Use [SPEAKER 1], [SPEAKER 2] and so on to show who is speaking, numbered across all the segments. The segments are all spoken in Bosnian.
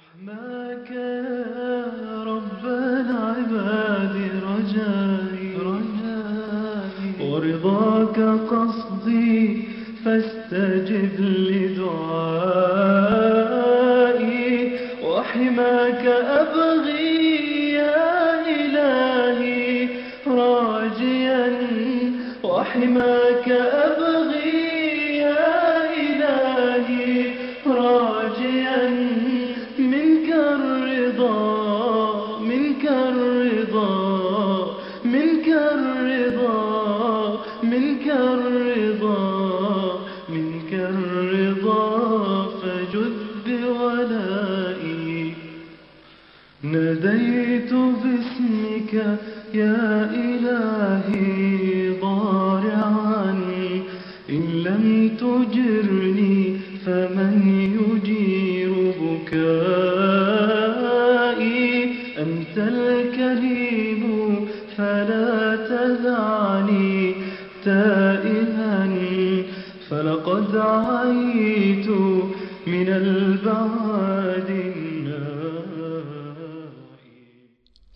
[SPEAKER 1] رحماك يا رب العباد رجائي. رجائي ورضاك قصدي فاستجب لدعائي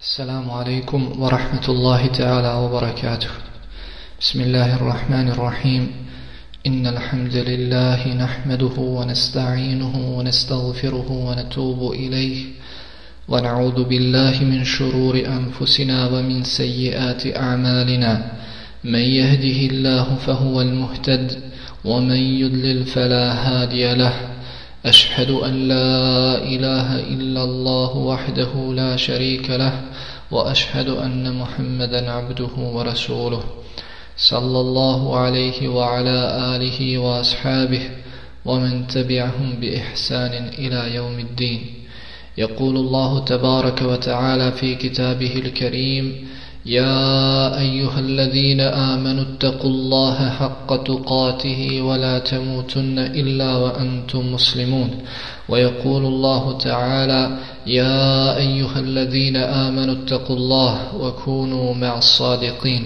[SPEAKER 2] السلام عليكم ورحمة الله تعالى وبركاته. بسم الله الرحمن الرحيم. إن الحمد لله نحمده ونستعينه ونستغفره ونتوب إليه. ونعوذ بالله من شرور أنفسنا ومن سيئات أعمالنا. من يهده الله فهو المهتد ومن يضلل فلا هادي له. أشهد أن لا إله إلا الله وحده لا شريك له وأشهد أن محمدا عبده ورسوله صلى الله عليه وعلى آله وأصحابه ومن تبعهم بإحسان إلى يوم الدين. يقول الله تبارك وتعالى في كتابه الكريم يا أيها الذين آمنوا اتقوا الله حق تقاته ولا تموتن إلا وأنتم مسلمون. ويقول الله تعالى يا أيها الذين آمنوا اتقوا الله وكونوا مع الصادقين.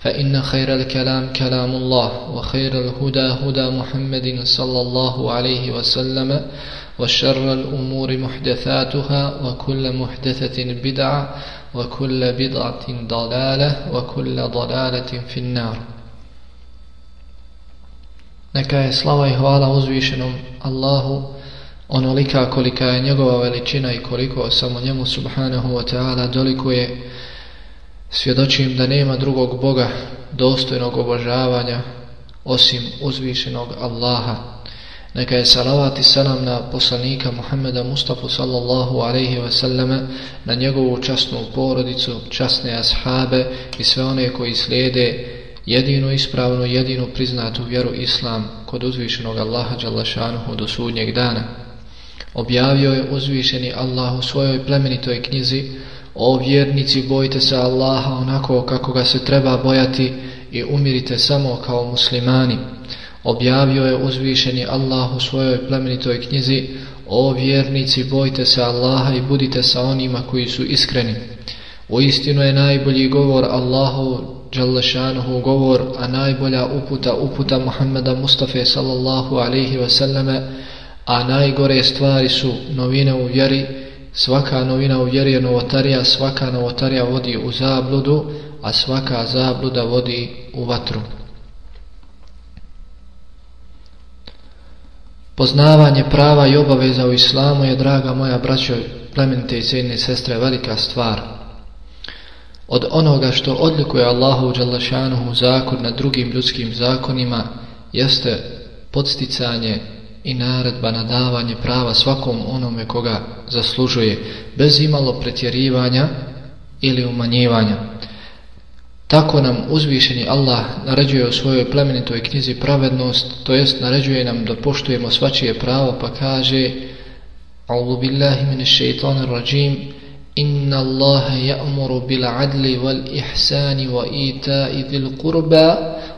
[SPEAKER 2] فإن خير الكلام كلام الله وخير الهدى هدى محمد صلى الله عليه وسلم وشر الأمور محدثاتها وكل محدثة بدعة وكل بدعة ضلالة وكل ضلالة في النار Neka je slava i hvala uzvišenom Allahu onolika kolika je njegova veličina i koliko samo njemu subhanahu wa ta'ala dolikuje svjedočim da nema drugog Boga dostojnog obožavanja osim uzvišenog Allaha. Neka je salavat i salam na poslanika Muhammeda Mustafa sallallahu alaihi ve selleme, na njegovu časnu porodicu, časne ashabe i sve one koji slijede jedinu ispravnu, jedinu priznatu vjeru Islam kod uzvišenog Allaha Đalašanuhu do sudnjeg dana. Objavio je uzvišeni Allah u svojoj plemenitoj knjizi O vjernici, bojte se Allaha onako kako ga se treba bojati i umirite samo kao muslimani. Objavio je uzvišeni Allah u svojoj plemenitoj knjizi O vjernici, bojte se Allaha i budite sa onima koji su iskreni. U istinu je najbolji govor Allahu Đalešanuhu govor, a najbolja uputa uputa Muhammeda Mustafa sallallahu alaihi wasallame, a najgore stvari su novine u vjeri, Svaka novina u vjeri je novotarija, svaka novotarija vodi u zabludu, a svaka zabluda vodi u vatru. Poznavanje prava i obaveza u islamu je, draga moja braćo, plemenite i cijenine sestre, velika stvar. Od onoga što odlikuje Allahu Đalašanuhu zakon na drugim ljudskim zakonima jeste podsticanje i naredba na davanje prava svakom onome koga zaslužuje, bez imalo pretjerivanja ili umanjivanja. Tako nam uzvišeni Allah naređuje u svojoj plemenitoj knjizi pravednost, to jest naređuje nam da poštujemo svačije pravo, pa kaže A'udhu billahi min shaitan rajim. Inna Allaha ya'muru bil adli wal ihsani wa ita'i dhil qurba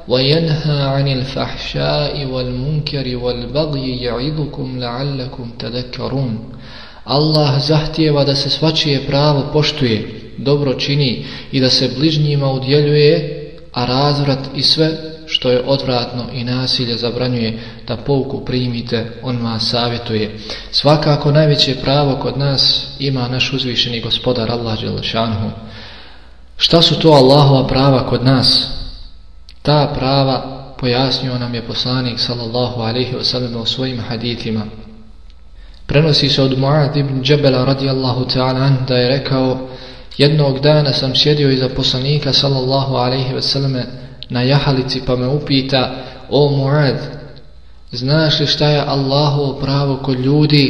[SPEAKER 2] wa yanha 'anil fahsha'i wal munkari wal bagyi ya'idukum la'allakum tadhakkarun. Allah zahtijeva da se svačije pravo poštuje dobro čini i da se bližnjima udjeljuje, a razvrat i sve što je odvratno i nasilje zabranjuje da pouku primite, on vas savjetuje. Svakako najveće pravo kod nas ima naš uzvišeni gospodar Allah Đelešanhu. Šta su to Allahova prava kod nas? Ta prava pojasnio nam je poslanik sallallahu alaihi wasallam u svojim hadithima. Prenosi se od Mu'ad ibn Džebela radijallahu ta'ala da je rekao Jednog dana sam sjedio iza poslanika sallallahu alaihi ve selleme na jahalici pa me upita O Mu'ad, znaš li šta je Allahovo pravo kod ljudi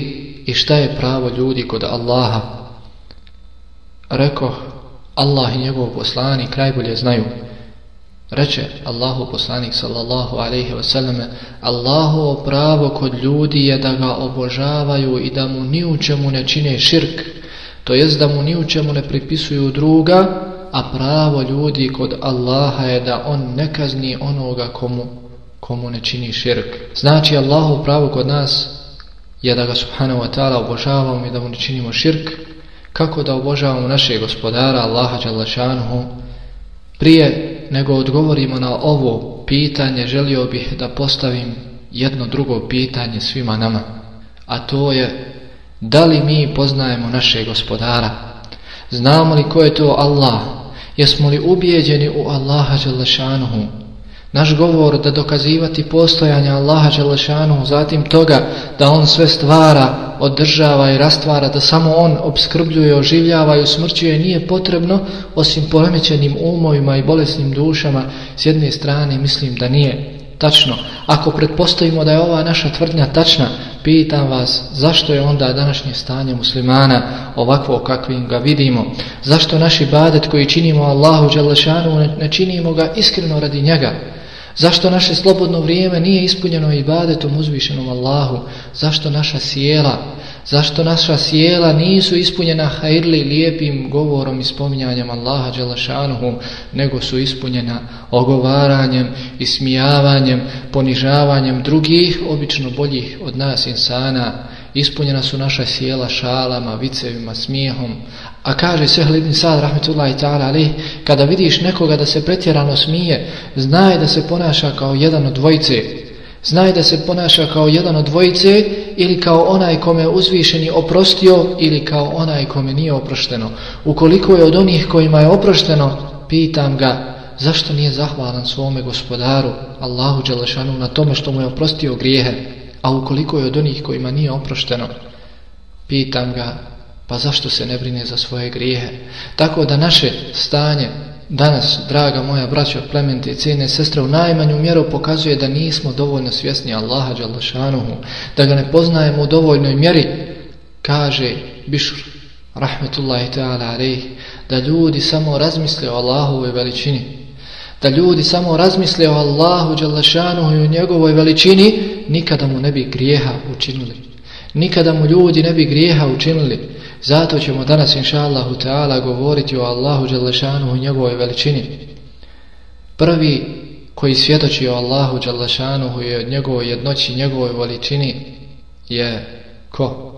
[SPEAKER 2] i šta je pravo ljudi kod Allaha? Rekoh, Allah i njegov poslanik najbolje znaju. Reče Allahu poslanik sallallahu alaihi ve selleme Allahovo pravo kod ljudi je da ga obožavaju i da mu ni u čemu ne čine širk to jest da mu ni u čemu ne pripisuju druga a pravo ljudi kod Allaha je da on ne kazni onoga komu, komu ne čini širk znači Allahu pravo kod nas je da ga subhanahu wa ta'ala obožavamo i da mu ne činimo širk kako da obožavamo naše gospodara Allaha Đalašanuhu. prije nego odgovorimo na ovo pitanje, želio bih da postavim jedno drugo pitanje svima nama. A to je, da li mi poznajemo naše gospodara? Znamo li ko je to Allah? Jesmo li ubijeđeni u Allaha Đelešanuhu? Naš govor da dokazivati postojanje Allaha Đelešanuhu, zatim toga da On sve stvara, održava i rastvara, da samo On obskrbljuje, oživljava i usmrćuje, nije potrebno, osim poremećenim umovima i bolesnim dušama, s jedne strane mislim da nije tačno. Ako pretpostavimo da je ova naša tvrdnja tačna, pitam vas zašto je onda današnje stanje muslimana ovakvo kakvim ga vidimo? Zašto naši badet koji činimo Allahu Đalešanu ne činimo ga iskreno radi njega? Zašto naše slobodno vrijeme nije ispunjeno ibadetom uzvišenom Allahu? Zašto naša sjela, zašto naša sjela nisu ispunjena hajrli lijepim govorom i spominjanjem Allaha Đelašanuhu, nego su ispunjena ogovaranjem, ismijavanjem, ponižavanjem drugih, obično boljih od nas insana, ispunjena su naša sjela šalama, vicevima, smijehom. A kaže Sehl ibn Sad, rahmetullahi ta'ala, ali kada vidiš nekoga da se pretjerano smije, znaj da se ponaša kao jedan od dvojice. Znaj da se ponaša kao jedan od dvojice ili kao onaj kome uzvišeni oprostio ili kao onaj kome nije oprošteno. Ukoliko je od onih kojima je oprošteno, pitam ga, zašto nije zahvalan svome gospodaru, Allahu Đelešanu, na tome što mu je oprostio grijehe? A ukoliko je od onih kojima nije oprošteno, pitam ga, pa zašto se ne brine za svoje grijehe? Tako da naše stanje danas, draga moja braća, plemente i cijene sestre, u najmanju mjeru pokazuje da nismo dovoljno svjesni Allaha Đalašanuhu, da ga ne poznajemo u dovoljnoj mjeri, kaže Bišr, rahmetullahi ta'ala alejh, da ljudi samo razmisle o Allahovoj veličini, da ljudi samo razmisle o Allahu Đalašanuhu i o njegovoj veličini, nikada mu ne bi grijeha učinili. Nikada mu ljudi ne bi grijeha učinili. Zato ćemo danas, inša Allahu Teala, govoriti o Allahu Đalešanu i njegovoj veličini. Prvi koji svjedoči o Allahu Đalešanu i od njegovoj jednoći, njegovoj veličini je ko?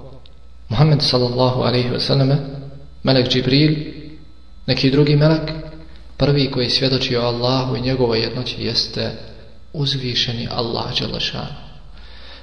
[SPEAKER 2] Muhammed sallallahu alaihi wasallam, Melek Džibril, neki drugi melek, prvi koji svjedoči o Allahu i njegovoj jednoći jeste uzvišeni Allah Đalešanu.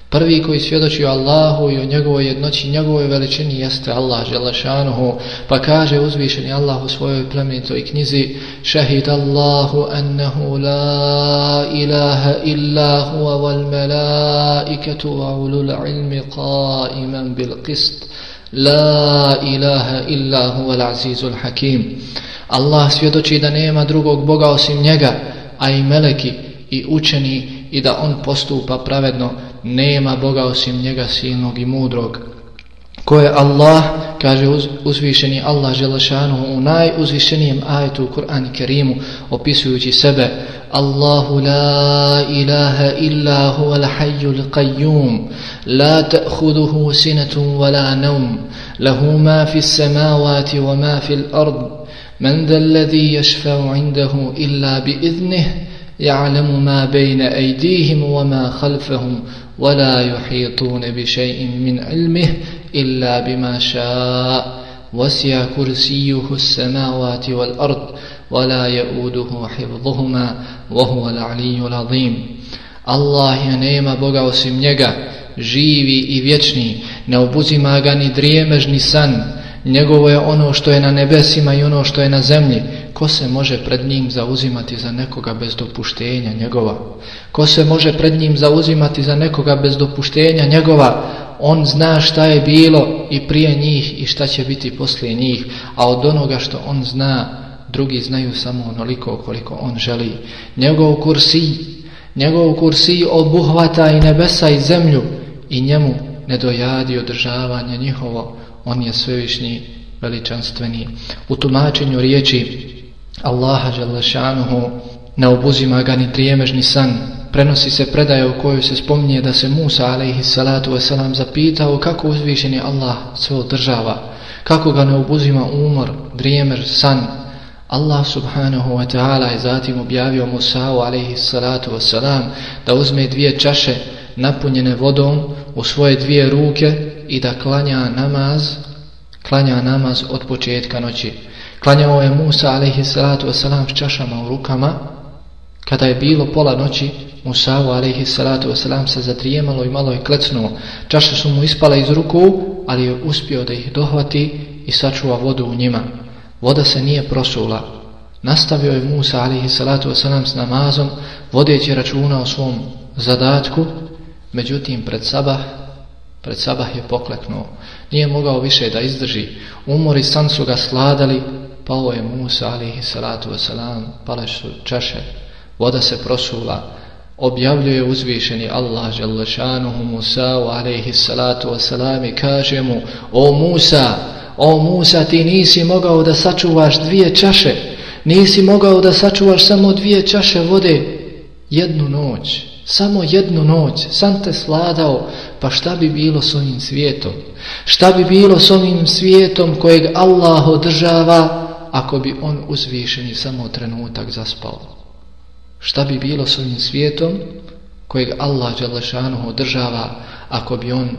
[SPEAKER 2] Prvi koji svjedoči o Allahu i o njegovoj jednoći, njegovoj veličini jeste Allah Želešanuhu, pa kaže uzvišeni Allah u svojoj plemenitoj knjizi Šehid Allahu ennehu la ilaha illa huwa wal malaikatu wa ulul ilmi qaiman bil qist. La ilaha illa huwa al azizul hakim. Allah svjedoči da nema drugog Boga osim njega, a i meleki i učeni i da on postupa pravedno, nema Boga osim njega silnog i mudrog. Ko je Allah, kaže uz, uzvišeni Allah Želešanu u najuzvišenijem ajetu u Kur'an i Kerimu, opisujući sebe, Allahu la ilaha illa huval hayyul qayyum la ta'huduhu sinatun vala naum, lahu ma fis samavati wa ma fil ard, man da ladhi yashfa'u indahu illa bi iznih, يعلم ما بين أيديهم وما خلفهم ولا يحيطون بشيء من علمه إلا بما شاء وسع كرسيه السماوات والأرض ولا يؤوده حفظهما وهو العلي العظيم Allah je nema Boga osim njega, živi i vječni, ne obuzima ga ni drijemež ni san, njegovo je ono što je na nebesima i ono što je na zemlji, ko se može pred njim zauzimati za nekoga bez dopuštenja njegova? Ko se može pred njim zauzimati za nekoga bez dopuštenja njegova? On zna šta je bilo i prije njih i šta će biti poslije njih, a od onoga što on zna, drugi znaju samo onoliko koliko on želi. Njegov kursi, njegov kursi obuhvata i nebesa i zemlju i njemu ne dojadi održavanje njihovo, on je svevišnji veličanstveni. U tumačenju riječi Allaha Đalešanuhu ne obuzima ga ni trijemežni san. Prenosi se predaja u kojoj se spominje da se Musa alaihi salatu wasalam zapitao kako uzvišen je Allah sve održava. Kako ga ne obuzima umor, drijemež, san. Allah subhanahu wa ta'ala je zatim objavio Musa'u alaihi salatu wasalam da uzme dvije čaše napunjene vodom u svoje dvije ruke i da klanja namaz, klanja namaz od početka noći. Klanjao je Musa alaihi salatu wasalam s čašama u rukama. Kada je bilo pola noći, Musa alaihi salatu wasalam se zatrijemalo i malo je klecnuo. Čaše su mu ispale iz ruku, ali je uspio da ih dohvati i sačuva vodu u njima. Voda se nije prosula. Nastavio je Musa alaihi salatu wasalam s namazom, vodeći računa o svom zadatku, međutim pred sabah Pred sabah je pokleknuo. Nije mogao više da izdrži. Umori san su ga sladali, pao je Musa alihi salatu wasalam, pale su čaše, voda se prosula, objavljuje uzvišeni Allah želešanuhu Musa alihi salatu wasalam i kaže mu, o Musa, o Musa ti nisi mogao da sačuvaš dvije čaše, nisi mogao da sačuvaš samo dvije čaše vode jednu noć, samo jednu noć, sam te sladao, pa šta bi bilo s ovim svijetom? Šta bi bilo s ovim svijetom kojeg Allah održava, ako bi on uzvišeni samo trenutak zaspao. Šta bi bilo s ovim svijetom kojeg Allah Đalešanu održava ako bi on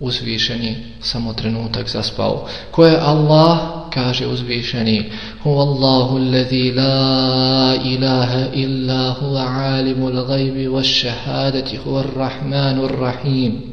[SPEAKER 2] uzvišeni samo trenutak zaspao. Ko je Allah? Kaže uzvišeni. Hu Allahu alladhi la ilaha illa huwa alimul gajbi wa šehadati huwa rahmanur rahim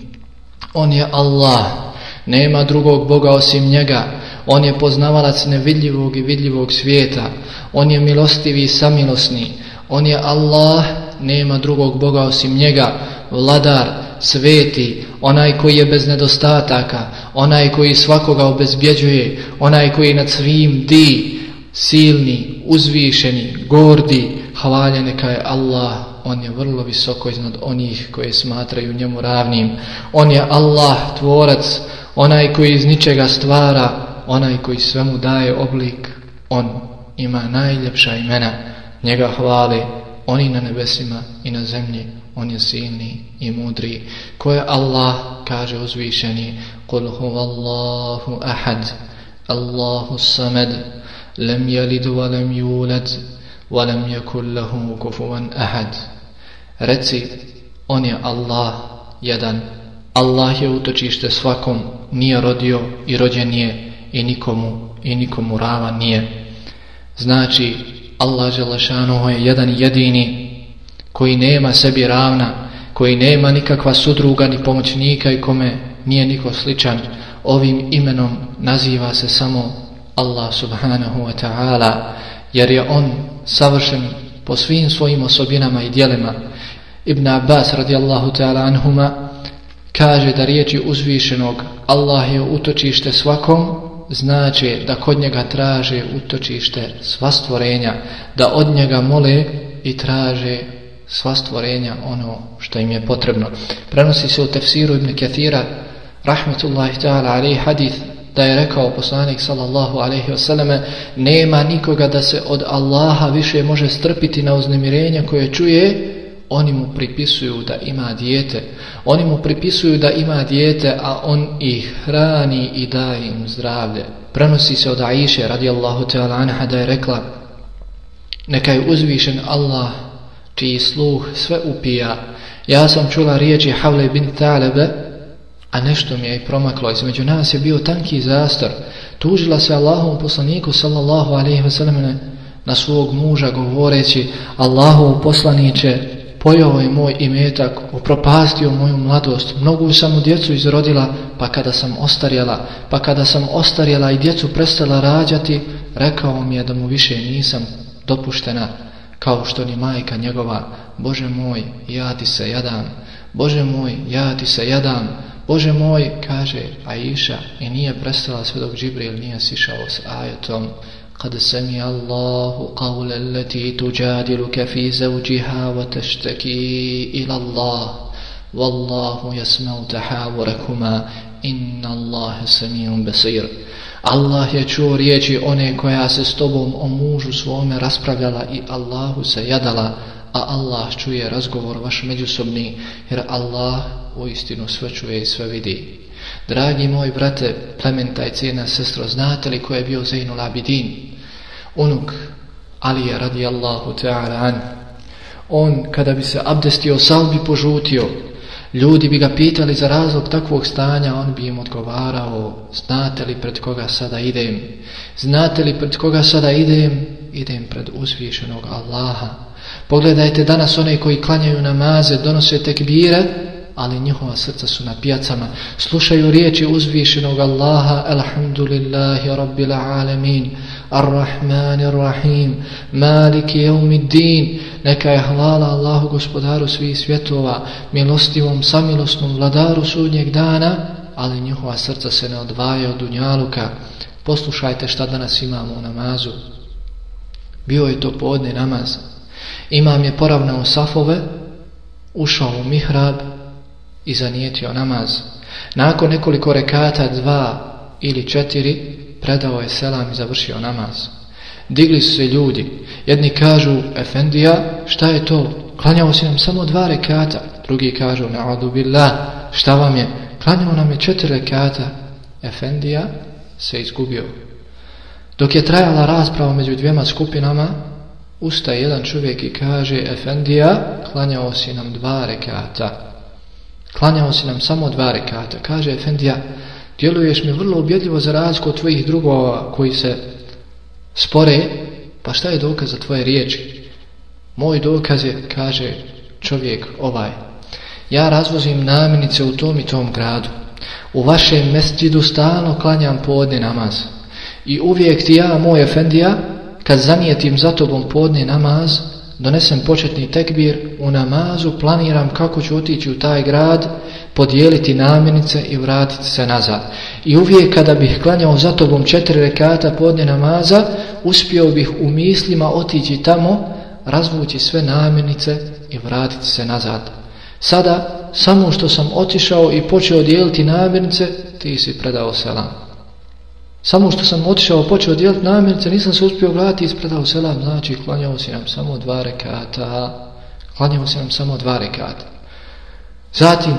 [SPEAKER 2] On je Allah, nema drugog Boga osim njega, on je poznavalac nevidljivog i vidljivog svijeta, on je milostivi i samilosni, on je Allah, nema drugog Boga osim njega, vladar, sveti, onaj koji je bez nedostataka, onaj koji svakoga obezbjeđuje, onaj koji nad svim di, silni, uzvišeni, gordi, hvalje neka je Allah, on je vrlo visoko iznad onih koje smatraju njemu ravnim. On je Allah, tvorac, onaj koji iz ničega stvara, onaj koji svemu daje oblik. On ima najljepša imena, njega hvale, oni na nebesima i na zemlji. On je silni i mudri. Ko je Allah, kaže uzvišeni, Kul hu Allahu ahad, Allahu samad, lem jelidu, lem julad, ولم يكن له كفوا أحد Reci, on je Allah jedan. Allah je utočište svakom, nije rodio i rođen nije i nikomu i nikomu rava nije. Znači, Allah Želešanu je jedan jedini koji nema sebi ravna, koji nema nikakva sudruga ni pomoćnika i kome nije niko sličan. Ovim imenom naziva se samo Allah subhanahu wa ta'ala, jer je on savršen po svim svojim osobinama i dijelima. Ibn Abbas radijallahu ta'ala anhuma kaže da riječi uzvišenog Allah je utočište svakom znači da kod njega traže utočište sva stvorenja da od njega mole i traže sva stvorenja ono što im je potrebno. Prenosi se u tefsiru Ibn Kathira rahmetullahi ta'ala alaih hadith da je rekao poslanik sallallahu alaihi wasallame nema nikoga da se od Allaha više može strpiti na uznemirenja koje čuje oni mu pripisuju da ima dijete. Oni mu pripisuju da ima dijete a on ih hrani i daje im zdravlje. Prenosi se od Aisha radijallahu ta'ala anha da je rekla neka je uzvišen Allah čiji sluh sve upija. Ja sam čula riječi Havle bin Talebe a nešto mi je i promaklo. Između nas je bio tanki zastor. Tužila se Allahom poslaniku sallallahu alaihi wasallam na svog muža govoreći Allahov poslaniće pojao je moj imetak, upropastio moju mladost, mnogu sam u djecu izrodila, pa kada sam ostarjela, pa kada sam ostarjela i djecu prestala rađati, rekao mi je da mu više nisam dopuštena, kao što ni majka njegova, Bože moj, ja ti se jadam, Bože moj, ja ti se jadam, Bože moj, kaže Aisha, i nije prestala sve dok Džibril nije sišao s ajetom, قد سمع الله قول التي تجادلك في زوجها وتشتكي إلى الله والله يسمع تحاوركما إن الله سميع بصير Allah je čuo riječi one koja se s tobom o mužu svome raspravljala i Allahu se jadala, a Allah čuje razgovor vaš međusobni, jer Allah u istinu sve čuje i sve vidi. Dragi moj brate, plementa i cijena sestro, znate li ko je bio Zainul Abidin? Unuk Alija radijallahu ta'ala an. On kada bi se abdestio sal bi požutio. Ljudi bi ga pitali za razlog takvog stanja on bi im odgovarao znate li pred koga sada idem? Znate li pred koga sada idem? Idem pred uzvišenog Allaha. Pogledajte danas one koji klanjaju namaze donose tekbire ali njihova srca su na pijacama. Slušaju riječi uzvišenog Allaha alhamdulillahi rabbil alamin. Ar-Rahman Ar-Rahim Malik Jeumiddin Neka je hvala Allahu gospodaru svih svjetova Milostivom, samilostnom vladaru sudnjeg dana Ali njihova srca se ne odvaja od dunjaluka. Poslušajte šta danas imamo u namazu. Bio je to podne namaz. Imam je poravnao safove Ušao u mihrab I zanijetio namaz. Nakon nekoliko rekata Dva ili četiri predao je selam i završio namaz. Digli su se ljudi. Jedni kažu, Efendija, šta je to? Klanjao si nam samo dva rekata. Drugi kažu, na'adu billah, šta vam je? Klanjao nam je četiri rekata. Efendija se izgubio. Dok je trajala rasprava među dvijema skupinama, ustaje jedan čovjek i kaže, Efendija, klanjao si nam dva rekata. Klanjao si nam samo dva rekata. Kaže, Efendija, djeluješ mi vrlo objedljivo za razliku od tvojih drugova koji se spore, pa šta je dokaz za tvoje riječi? Moj dokaz je, kaže čovjek ovaj, ja razvozim namjenice u tom i tom gradu. U vašem mestidu stalno klanjam podne namaz. I uvijek ti ja, moj efendija, kad zanijetim za tobom podne namaz, donesem početni tekbir, u namazu planiram kako ću otići u taj grad, podijeliti namjenice i vratiti se nazad. I uvijek kada bih klanjao za tobom četiri rekata podne namaza, uspio bih u mislima otići tamo, razvući sve namjenice i vratiti se nazad. Sada, samo što sam otišao i počeo dijeliti namjenice, ti si predao selam. Samo što sam otišao, počeo dijeliti namirnice, nisam se uspio vratiti ispredao selam. Znači, klanjao si nam samo dva rekata. Klanjao si nam samo dva rekata. Zatim,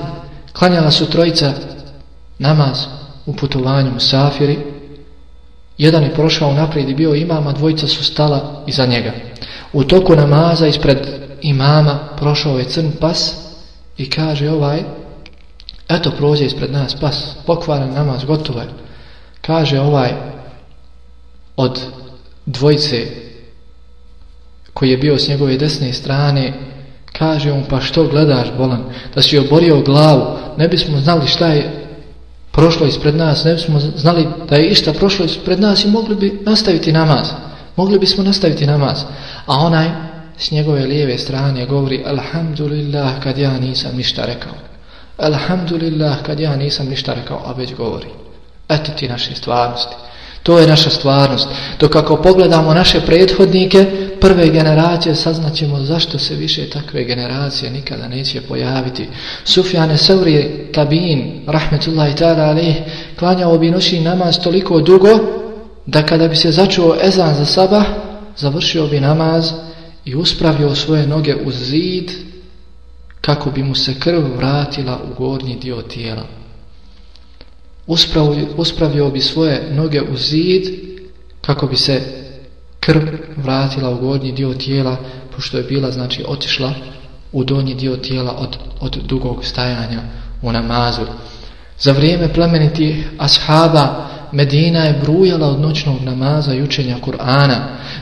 [SPEAKER 2] Klanjala su trojica namaz u putovanju u Safiri. Jedan je prošao naprijed i bio imama, dvojica su stala iza njega. U toku namaza ispred imama prošao je crn pas i kaže ovaj, eto prođe ispred nas pas, pokvaran namaz, gotovo je. Kaže ovaj od dvojice koji je bio s njegove desne strane, Kaže on, pa što gledaš bolan? Da si oborio glavu, ne bismo znali šta je prošlo ispred nas, ne bismo znali da je išta prošlo ispred nas i mogli bi nastaviti namaz. Mogli bismo nastaviti namaz. A onaj s njegove lijeve strane govori, Alhamdulillah, kad ja nisam ništa rekao. Alhamdulillah, kad ja nisam ništa rekao, a već govori. Eto ti naše stvarnosti. To je naša stvarnost. To kako pogledamo naše prethodnike, prve generacije, saznaćemo zašto se više takve generacije nikada neće pojaviti. Sufjane Sauri Tabin, rahmetullahi ta'ala alih, klanjao bi noći namaz toliko dugo, da kada bi se začuo ezan za sabah, završio bi namaz i uspravio svoje noge uz zid, kako bi mu se krv vratila u gornji dio tijela uspravio, uspravio bi svoje noge u zid kako bi se krv vratila u gornji dio tijela pošto je bila znači otišla u donji dio tijela od, od dugog stajanja u namazu za vrijeme plemeniti ashaba Medina je brujala od noćnog namaza i učenja Kur'ana.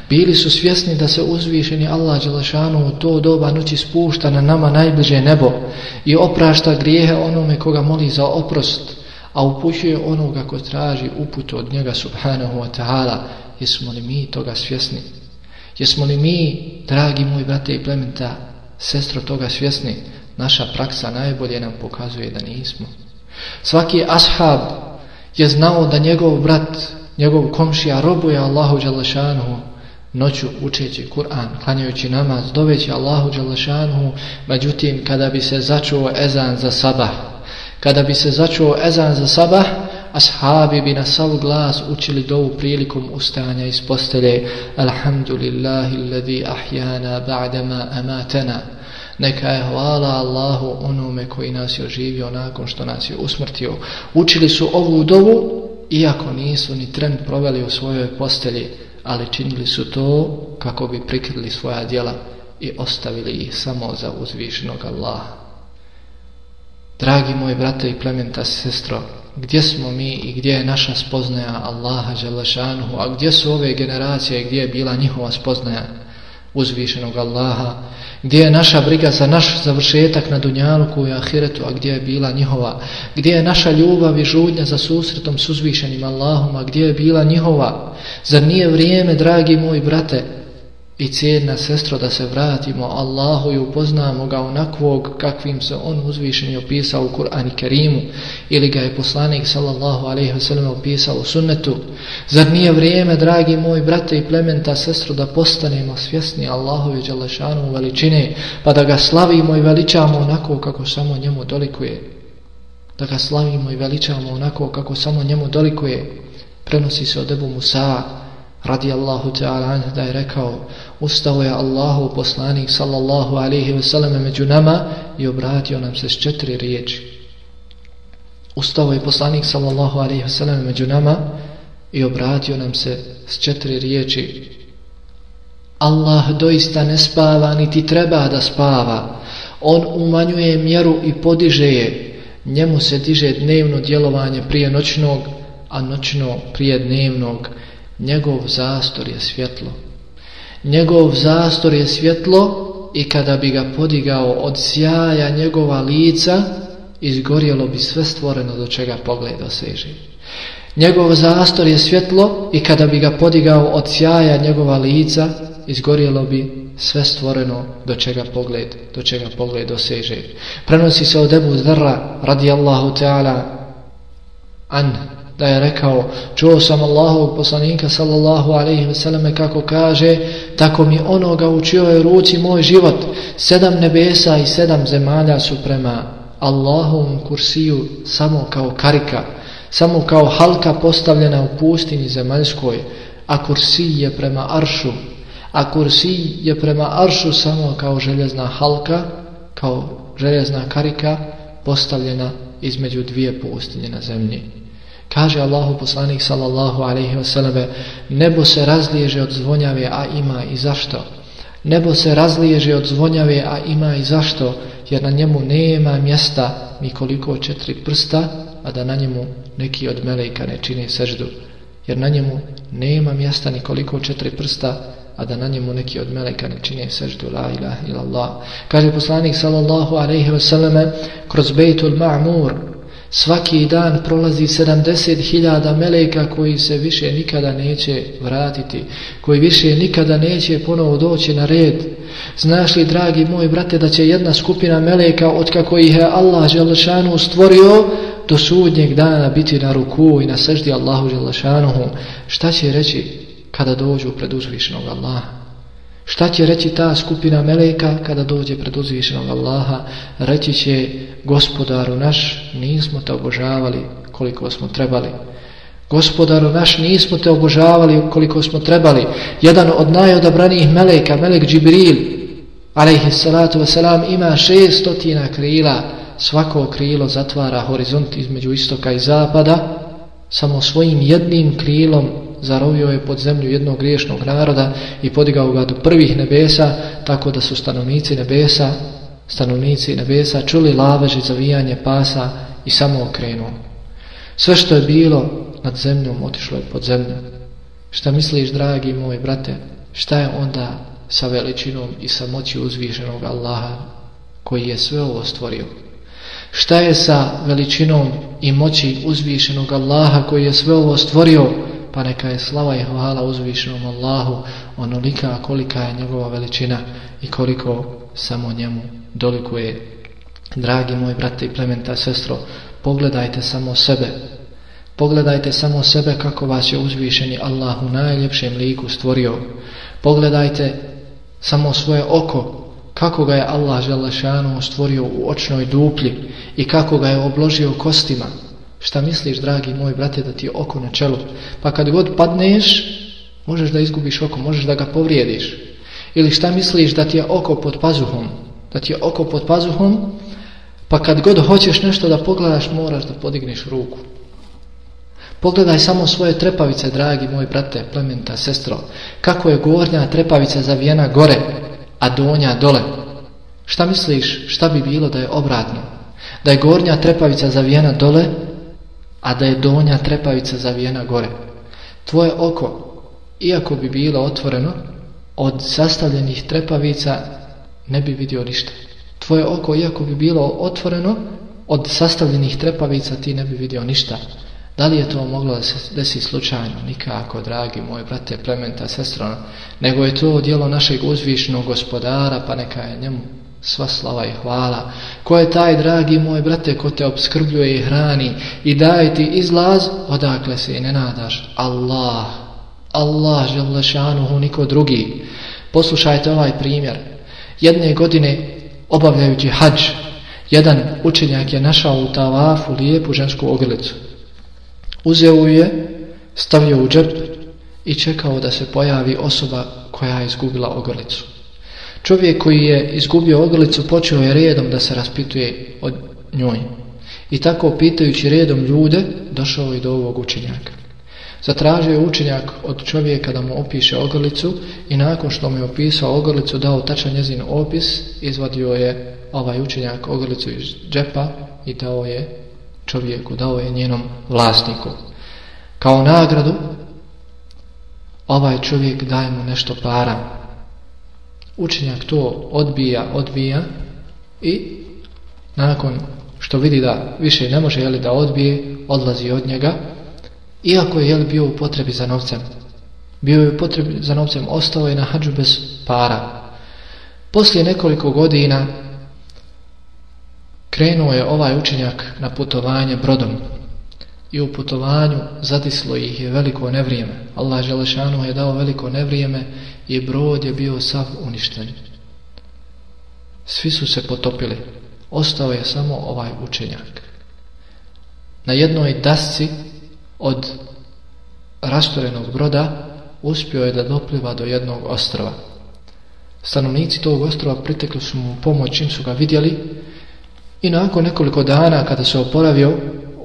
[SPEAKER 2] Bili su svjesni da se uzvišeni Allah Đelešanu u to doba noći spušta na nama najbliže nebo i oprašta grijehe onome koga moli za oprost a upućuje onoga ko traži uput od njega subhanahu wa ta'ala, jesmo li mi toga svjesni? Jesmo li mi, dragi moji brate i plementa, sestro toga svjesni? Naša praksa najbolje nam pokazuje da nismo. Svaki ashab je znao da njegov brat, njegov komšija robuje Allahu Đalešanhu noću učeći Kur'an, klanjajući namaz, doveći Allahu Đalešanhu, međutim kada bi se začuo ezan za sabah, Kada bi se začuo ezan za sabah, ashabi bi na sav glas učili dovu prilikom ustanja iz postelje Alhamdulillahi alladhi ahjana ba'dama amatana. Neka je hvala Allahu onome koji nas je oživio nakon što nas je usmrtio. Učili su ovu dovu, iako nisu ni tren proveli u svojoj postelji, ali činili su to kako bi prikrili svoja djela i ostavili ih samo za uzvišenog Allaha. Dragi moji brate i plementa sestro, gdje smo mi i gdje je naša spoznaja Allaha Đalešanuhu, a gdje su ove generacije, gdje je bila njihova spoznaja uzvišenog Allaha, gdje je naša briga za naš završetak na Dunjaluku i Ahiretu, a gdje je bila njihova, gdje je naša ljubav i žudnja za susretom s uzvišenim Allahom, a gdje je bila njihova, zar nije vrijeme, dragi moji brate, i cijedna sestro da se vratimo Allahu i upoznamo ga onakvog kakvim se on uzvišen opisao u Kur'an i Kerimu. Ili ga je poslanik sallallahu alaihi wasallam opisao u sunnetu. Zar nije vrijeme dragi moji brate i plementa sestro da postanemo svjesni Allahu i Đalešanu veličine pa da ga slavimo i veličamo onako kako samo njemu dolikuje? Da ga slavimo i veličamo onako kako samo njemu dolikuje? Prenosi se od Ebu Musa radijallahu ta'ala ta'ala da je rekao ustao je Allahu poslanik sallallahu alaihi ve selleme među nama i obratio nam se s četiri riječi. Ustao je poslanik sallallahu alaihi ve selleme među nama i obratio nam se s četiri riječi. Allah doista ne spava niti treba da spava. On umanjuje mjeru i podiže je. Njemu se diže dnevno djelovanje prije noćnog a noćno prije dnevnog. Njegov zastor je svjetlo. Njegov zastor je svjetlo i kada bi ga podigao od sjaja njegova lica, izgorjelo bi sve stvoreno do čega pogled oseže. Njegov zastor je svjetlo i kada bi ga podigao od sjaja njegova lica, izgorjelo bi sve stvoreno do čega pogled, do čega pogled doseže. Prenosi se od Ebu Zrra radijallahu ta'ala an da je rekao čuo sam Allahovog poslanika sallallahu alaihi ve selleme kako kaže tako mi onoga u čioj ruci moj život sedam nebesa i sedam zemalja su prema Allahovom kursiju samo kao karika samo kao halka postavljena u pustini zemaljskoj a kursij je prema aršu a kursij je prema aršu samo kao željezna halka kao željezna karika postavljena između dvije pustinje na zemlji. Kaže Allahu poslanik sallallahu alaihi wasallam Nebo se razliježe od zvonjave, a ima i zašto? Nebo se razliježe od zvonjave, a ima i zašto? Jer na njemu nema mjesta nikoliko četiri prsta, a da na njemu neki od melejka ne čine seždu. Jer na njemu nema mjesta nikoliko četiri prsta, a da na njemu neki od meleka ne čine seždu la ilaha ilallah. Kaže poslanik sallallahu alaihi wasallam kroz bejtul ma'mur, Svaki dan prolazi 70.000 meleka koji se više nikada neće vratiti, koji više nikada neće ponovo doći na red. Znaš li, dragi moji brate, da će jedna skupina meleka, od kako ih je Allah Želešanu stvorio, do sudnjeg dana biti na ruku i na seždi Allahu Želešanuhu, šta će reći kada dođu pred uzvišnog Allaha? Šta će reći ta skupina meleka kada dođe pred uzvišenog Allaha? Reći će gospodaru naš, nismo te obožavali koliko smo trebali. Gospodaru naš, nismo te obožavali koliko smo trebali. Jedan od najodabranijih meleka, melek Džibril, alaihi salatu wasalam, ima šestotina krila. Svako krilo zatvara horizont između istoka i zapada. Samo svojim jednim krilom zarovio je pod zemlju jednog griješnog naroda i podigao ga do prvih nebesa, tako da su stanovnici nebesa, stanovnici nebesa čuli laveži zavijanje pasa i samo okrenuo. Sve što je bilo nad zemljom otišlo je pod zemlju. Šta misliš, dragi moj brate, šta je onda sa veličinom i sa moći uzvišenog Allaha koji je sve ovo stvorio? Šta je sa veličinom i moći uzvišenog Allaha koji je sve ovo stvorio? Pa neka je slava i hvala uzvišenom Allahu onolika kolika je njegova veličina i koliko samo njemu dolikuje. Dragi moj brate i plementa sestro, pogledajte samo sebe Pogledajte samo sebe kako vas je uzvišeni Allah u najljepšem liku stvorio. Pogledajte samo svoje oko kako ga je Allah želešanu stvorio u očnoj duplji i kako ga je obložio kostima. Šta misliš, dragi moj brate, da ti je oko na čelu? Pa kad god padneš, možeš da izgubiš oko, možeš da ga povrijediš. Ili šta misliš da ti je oko pod pazuhom? Da ti je oko pod pazuhom, pa kad god hoćeš nešto da pogledaš, moraš da podigneš ruku. Pogledaj samo svoje trepavice, dragi moj brate, plementa, sestro. Kako je gornja trepavica zavijena gore, a donja dole. Šta misliš, šta bi bilo da je obratno? Da je gornja trepavica zavijena dole, a da je donja trepavica zavijena gore. Tvoje oko, iako bi bilo otvoreno, od sastavljenih trepavica ne bi vidio ništa. Tvoje oko, iako bi bilo otvoreno, od sastavljenih trepavica ti ne bi vidio ništa. Da li je to moglo da se desi slučajno? Nikako, dragi moj brate, plementa, sestro, nego je to dijelo našeg uzvišnog gospodara, pa neka je njemu sva slava i hvala. Ko je taj, dragi moj brate, ko te obskrbljuje i hrani i daje ti izlaz, odakle se i ne nadaš? Allah, Allah, želešanuhu, niko drugi. Poslušajte ovaj primjer. Jedne godine, obavljajući hađ, jedan učenjak je našao u tavafu lijepu žensku ogrlicu. Uzeo je, stavio u džep i čekao da se pojavi osoba koja je izgubila ogrlicu. Čovjek koji je izgubio ogrlicu počeo je redom da se raspituje od njoj. I tako pitajući redom ljude, došao je do ovog učenjaka. Zatražio je učenjak od čovjeka da mu opiše ogrlicu i nakon što mu je opisao ogrlicu, dao tačan njezin opis, izvadio je ovaj učenjak ogrlicu iz džepa i dao je čovjeku, dao je njenom vlasniku. Kao nagradu, ovaj čovjek daje mu nešto para. Učenjak to odbija, odbija i nakon što vidi da više ne može jeli, da odbije, odlazi od njega, iako je jeli, bio u potrebi za novcem. Bio je u potrebi za novcem, ostao je na hađu bez para. Poslije nekoliko godina Krenuo je ovaj učenjak na putovanje brodom i u putovanju zadislo ih je veliko nevrijeme. Allah Želešanu je dao veliko nevrijeme i brod je bio sav uništen. Svi su se potopili. Ostao je samo ovaj učenjak. Na jednoj dasci od rastorenog broda uspio je da dopliva do jednog ostrava. Stanovnici tog ostrava pritekli su mu pomoć čim su ga vidjeli I nakon nekoliko dana kada se oporavio,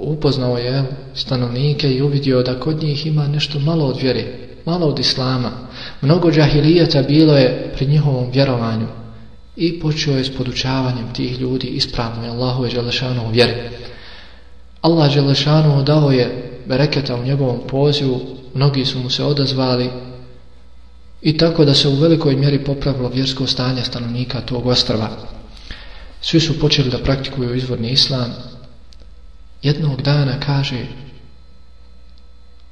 [SPEAKER 2] upoznao je stanovnike i uvidio da kod njih ima nešto malo od vjere, malo od islama. Mnogo džahilijeta bilo je pri njihovom vjerovanju i počeo je s podučavanjem tih ljudi ispravno je Allahu je Želešanu u vjeri. Allah Želešanu dao je bereketa u njegovom pozivu, mnogi su mu se odazvali i tako da se u velikoj mjeri popravilo vjersko stanje stanovnika tog ostrava. Svi su počeli da praktikuju izvorni islam. Jednog dana kaže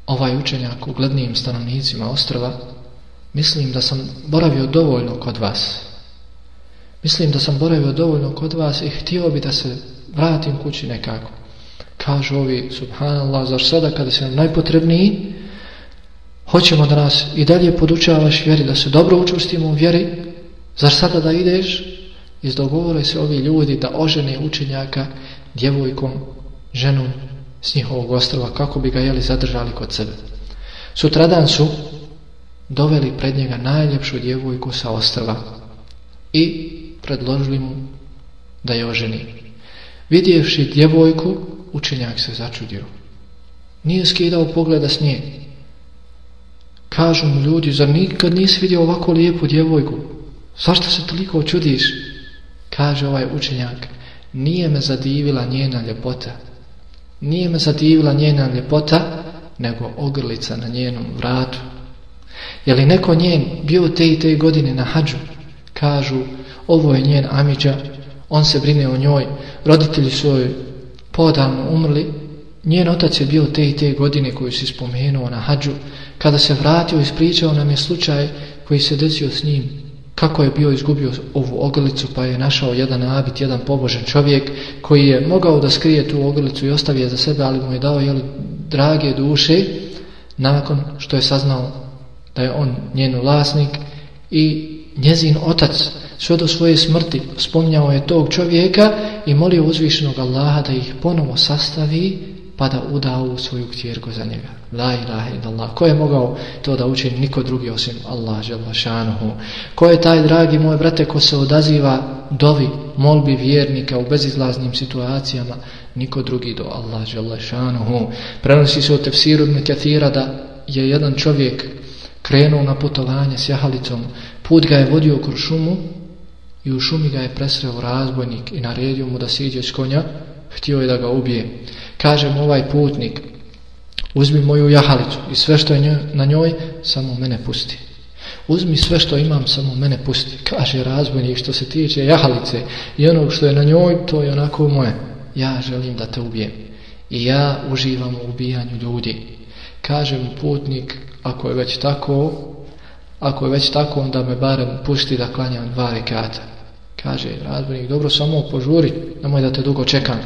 [SPEAKER 2] ovaj učenjak uglednijim stanovnicima ostrava mislim da sam boravio dovoljno kod vas. Mislim da sam boravio dovoljno kod vas i htio bi da se vratim kući nekako. Kažu ovi, subhanallah, zar sada kada se nam najpotrebniji, hoćemo da nas i dalje podučavaš vjeri, da se dobro učustimo u vjeri, zar sada da ideš, izdogovore se ovi ljudi da ožene učenjaka djevojkom, ženu s njihovog ostrova, kako bi ga jeli zadržali kod sebe. Sutradan su doveli pred njega najljepšu djevojku sa ostrva i predložili mu da je oženi. Vidjevši djevojku, učenjak se začudio. Nije skidao pogleda s nje. Kažu mu ljudi, zar nikad nisi vidio ovako lijepu djevojku? Zašto se toliko čudiš? Kaže ovaj učenjak, nije me zadivila njena ljepota. Nije me zadivila njena ljepota, nego ogrlica na njenom vratu. Je li neko njen bio te i te godine na hađu? Kažu, ovo je njen Amidža, on se brine o njoj, roditelji su joj podavno umrli, njen otac je bio te i te godine koju si spomenuo na hađu, kada se vratio ispričao nam je slučaj koji se desio s njim, kako je bio izgubio ovu ogrlicu pa je našao jedan abit, jedan pobožan čovjek koji je mogao da skrije tu ogrlicu i ostavi je za sebe, ali mu je dao jeli, drage duše nakon što je saznao da je on njen vlasnik i njezin otac sve do svoje smrti spominjao je tog čovjeka i molio uzvišenog Allaha da ih ponovo sastavi pa da uda ovu svoju kćerku za njega. La ilaha illallah. Ko je mogao to da učini? Niko drugi osim Allah želašanuhu. Ko je taj, dragi moj brate, ko se odaziva dovi, molbi vjernika u bezizlaznim situacijama? Niko drugi do Allah želašanuhu. Prenosi se u tefsiru ibn Kathira da je jedan čovjek krenuo na putovanje s jahalicom. Put ga je vodio kroz šumu i u šumi ga je presreo razbojnik i naredio mu da siđe s konja, htio je da ga ubije. Kaže mu ovaj putnik, uzmi moju jahalicu i sve što je na njoj, samo mene pusti. Uzmi sve što imam, samo mene pusti. Kaže razbojnik što se tiče jahalice i onog što je na njoj, to je onako moje. Ja želim da te ubijem. I ja uživam u ubijanju ljudi. Kaže mu putnik, ako je već tako, ako je već tako, onda me barem pusti da klanjam dva rekata. Kaže razbojnik, dobro samo požuri, nemoj da te dugo čekam.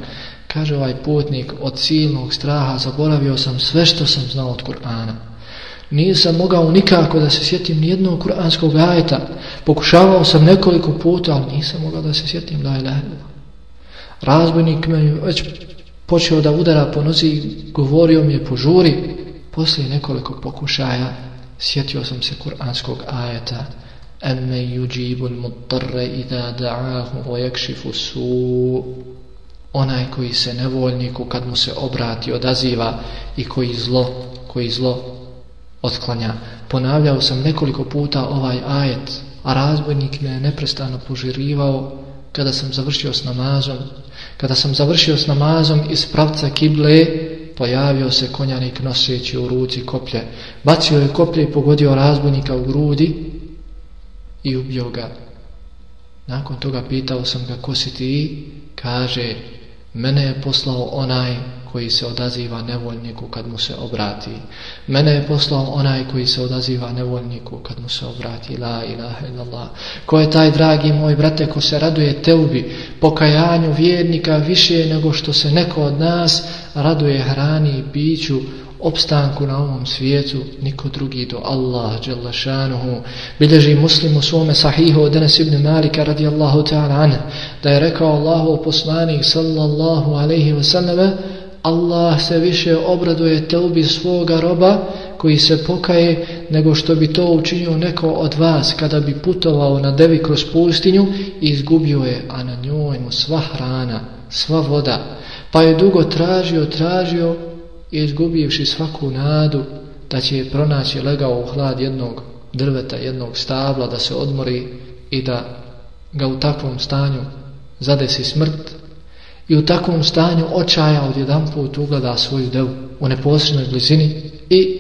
[SPEAKER 2] Kaže ovaj putnik, od silnog straha zaboravio sam sve što sam znao od Kur'ana. Nisam mogao nikako da se sjetim nijednog kur'anskog ajeta. Pokušavao sam nekoliko puta, ali nisam mogao da se sjetim da je lehno. Razbojnik me već počeo da udara po nozi, govorio mi je požuri. Poslije nekoliko pokušaja sjetio sam se kur'anskog ajeta. Emme yuđibul mutarre ida da'ahu wa yakšifu su'u onaj koji se nevoljniku kad mu se obrati odaziva i koji zlo koji zlo otklanja. Ponavljao sam nekoliko puta ovaj ajet a razbojnik me je neprestano požirivao kada sam završio s namazom. Kada sam završio s namazom iz pravca kible pojavio se konjanik noseći u ruci koplje. Bacio je koplje i pogodio razbojnika u grudi i ubio ga. Nakon toga pitao sam ga ko si ti? Kaže Mene je poslao onaj koji se odaziva nevoljniku kad mu se obrati. Mene je poslao onaj koji se odaziva nevoljniku kad mu se obrati. La ilaha illallah. Ko je taj dragi moj brate ko se raduje teubi, pokajanju vjernika više nego što se neko od nas raduje hrani i piću opstanku na ovom svijetu niko drugi do Allah jalla bilježi muslim u svome sahihu od Enes ibn Malika radijallahu ta'ala an da je rekao Allahu poslanik sallallahu alaihi wasallam Allah se više obraduje teubi svoga roba koji se pokaje nego što bi to učinio neko od vas kada bi putovao na devi kroz pustinju i izgubio je a na njoj mu sva hrana sva voda. Pa je dugo tražio tražio i izgubivši svaku nadu da će je pronaći legao u hlad jednog drveta, jednog stabla, da se odmori i da ga u takvom stanju zadesi smrt i u takvom stanju očaja odjedan put ugleda svoju devu u neposrednoj blizini i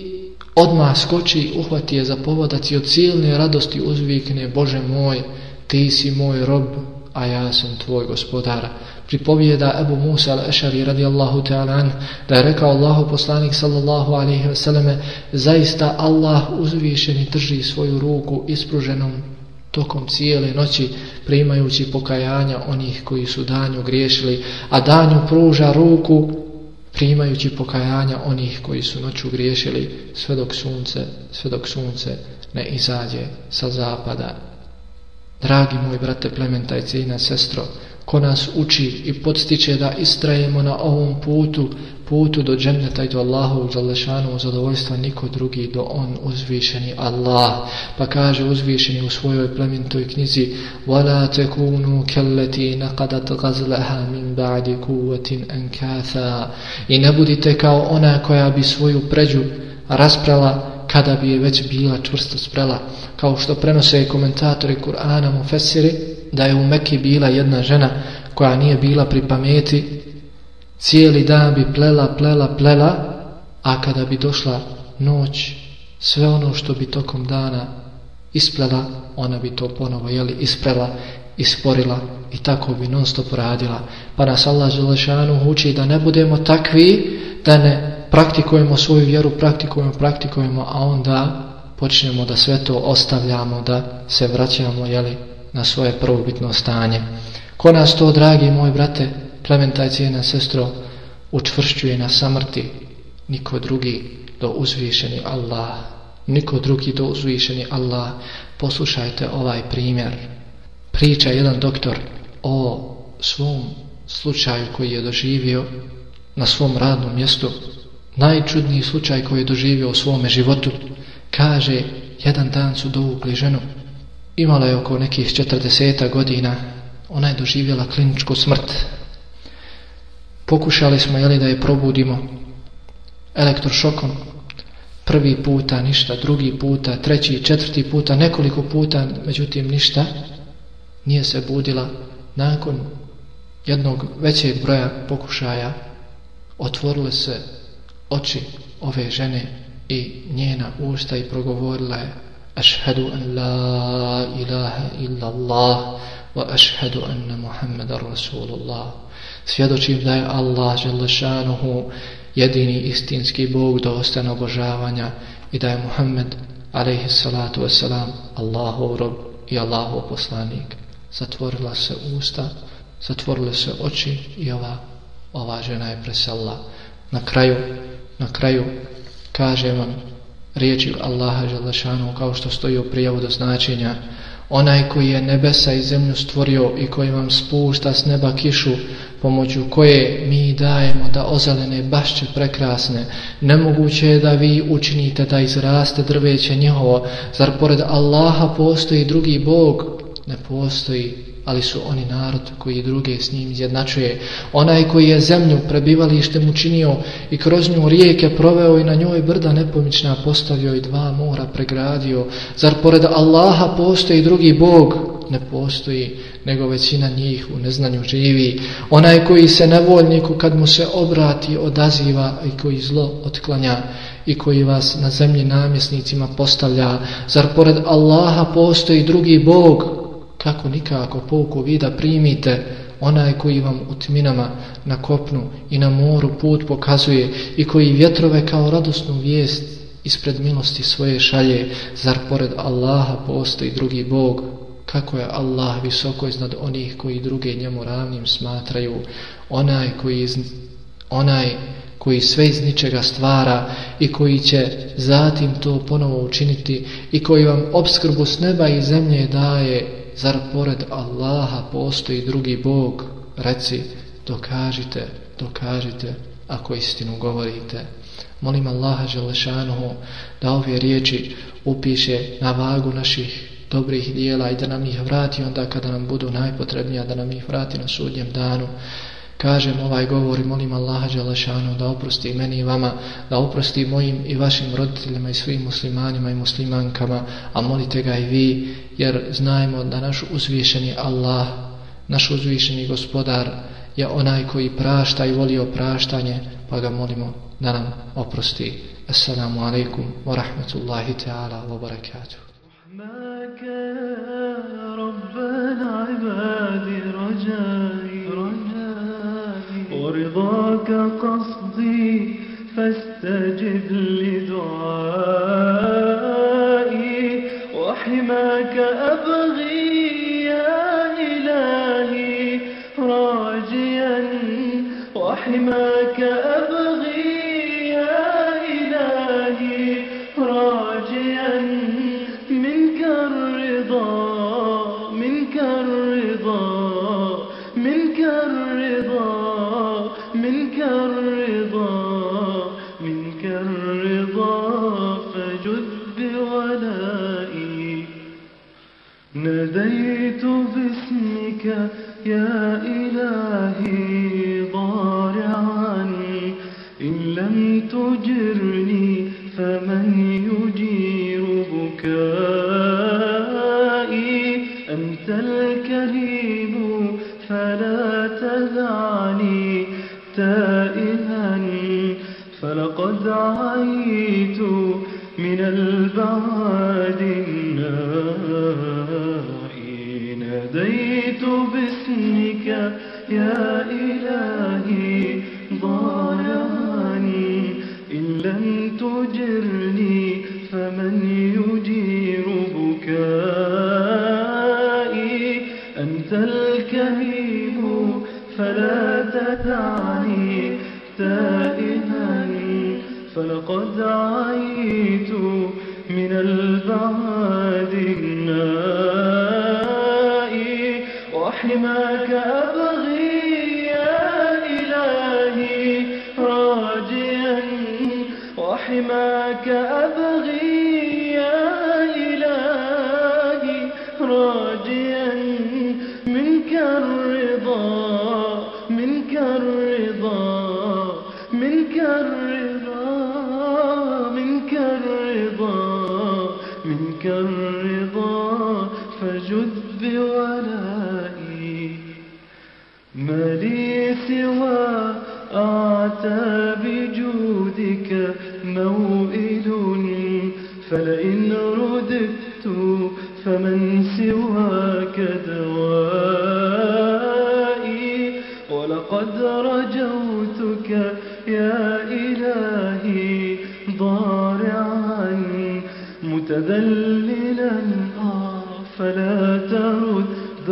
[SPEAKER 2] odmah skoči uhvati je za povodac i od silne radosti uzvikne Bože moj, ti si moj rob, a ja sam tvoj gospodara pripovijeda Ebu Musa al-Ešari radijallahu ta'ala an, da je rekao Allahu poslanik sallallahu alaihi selleme zaista Allah uzvišeni drži svoju ruku ispruženom tokom cijele noći primajući pokajanja onih koji su danju griješili, a danju pruža ruku primajući pokajanja onih koji su noću griješili sve dok sunce, sve dok sunce ne izađe sa zapada. Dragi moj brate plementajce i na sestro, ko nas uči i podstiče da istrajemo na ovom putu, putu do dženneta i do Allahovog zalešanu zadovoljstva niko drugi do on uzvišeni Allah. Pa kaže uzvišeni u svojoj plementoj knjizi وَلَا تَكُونُوا كَلَّتِي نَقَدَتْ غَزْلَهَا مِنْ بَعْدِ كُوَّةٍ أَنْكَاثًا I ne budite kao ona koja bi svoju pređu rasprala kada bi je već bila čvrsto sprela. Kao što prenose komentatori Kur'ana mu Fesiri, da je u Mekki bila jedna žena koja nije bila pri pameti, cijeli dan bi plela, plela, plela, a kada bi došla noć, sve ono što bi tokom dana isplela, ona bi to ponovo jeli, isprela, isporila i tako bi non stop radila. Pa nas Allah Želešanu uči da ne budemo takvi, da ne praktikujemo svoju vjeru, praktikujemo, praktikujemo, a onda počnemo da sve to ostavljamo, da se vraćamo jeli, na svoje prvobitno stanje. Ko nas to, dragi moj brate, plementaj cijena sestro, učvršćuje na samrti, niko drugi do uzvišeni Allah, niko drugi do uzvišeni Allah. Poslušajte ovaj primjer. Priča jedan doktor o svom slučaju koji je doživio na svom radnom mjestu najčudniji slučaj koji je doživio u svome životu. Kaže, jedan dan su dovukli ženu. Imala je oko nekih 40 godina. Ona je doživjela kliničku smrt. Pokušali smo, jeli, da je probudimo elektrošokom. Prvi puta ništa, drugi puta, treći, četvrti puta, nekoliko puta, međutim ništa. Nije se budila. Nakon jednog većeg broja pokušaja otvorile se oči ove žene i njena usta i progovorila je ašhedu an la ilaha illa Allah wa ašhedu anna Muhammeda Rasulullah svjedočim da je Allah želešanuhu jedini istinski Bog do ostane obožavanja i da je Muhammed alaihi salatu wasalam Allahov rob i Allahov poslanik zatvorila se usta zatvorile se oči i ova ova žena je presela na kraju na kraju kaže vam riječi Allaha Želešanu kao što stoji u do značenja. Onaj koji je nebesa i zemlju stvorio i koji vam spušta s neba kišu pomoću koje mi dajemo da ozelene bašće prekrasne nemoguće je da vi učinite da izraste drveće njihovo. Zar pored Allaha postoji drugi Bog? Ne postoji ali su oni narod koji druge s njim izjednačuje. Onaj koji je zemlju prebivalištem učinio i kroz nju rijeke proveo i na njoj brda nepomična postavio i dva mora pregradio. Zar pored Allaha postoji drugi Bog? Ne postoji, nego većina njih u neznanju živi. Onaj koji se nevoljniku kad mu se obrati odaziva i koji zlo otklanja i koji vas na zemlji namjesnicima postavlja. Zar pored Allaha postoji drugi Bog? Kako nikako pouku vi da primite onaj koji vam u tminama na kopnu i na moru put pokazuje i koji vjetrove kao radosnu vijest ispred milosti svoje šalje, zar pored Allaha postoji drugi Bog, kako je Allah visoko iznad onih koji druge njemu ravnim smatraju, onaj koji, iz, onaj koji sve iz ničega stvara i koji će zatim to ponovo učiniti i koji vam obskrbu s neba i zemlje daje Zar pored Allaha postoji drugi Bog? Reci, dokažite, dokažite, ako istinu govorite. Molim Allaha Želešanuhu da ove riječi upiše na vagu naših dobrih dijela i da nam ih vrati onda kada nam budu najpotrebnija, da nam ih vrati na sudnjem danu kažem ovaj govor i molim Allaha Đalešanu da oprosti meni i vama, da oprosti mojim i vašim roditeljima i svim muslimanima i muslimankama, a molite ga i vi, jer znajmo da naš uzvišeni Allah, naš uzvišeni gospodar je onaj koji prašta i voli opraštanje, pa ga molimo da nam oprosti. Assalamu alaikum wa rahmatullahi ta'ala wa barakatuh. رحمك يا رب العباد رجائي ورضاك قصدي فاستجب لدعائي وحماك أبغي يا إلهي راجيا وحماك أبغي
[SPEAKER 1] ناديت باسمك يا إلهي ضارعا. إن لم تجرني فمن يجير بكائي؟ أنت الكريم فلا تدعني تائها. فلقد عيت من البعاد ناديت باسمك يا موئل فلئن رددت فمن سواك دوائي؟ ولقد رجوتك يا إلهي ضارعا متذللا آه فلا ترد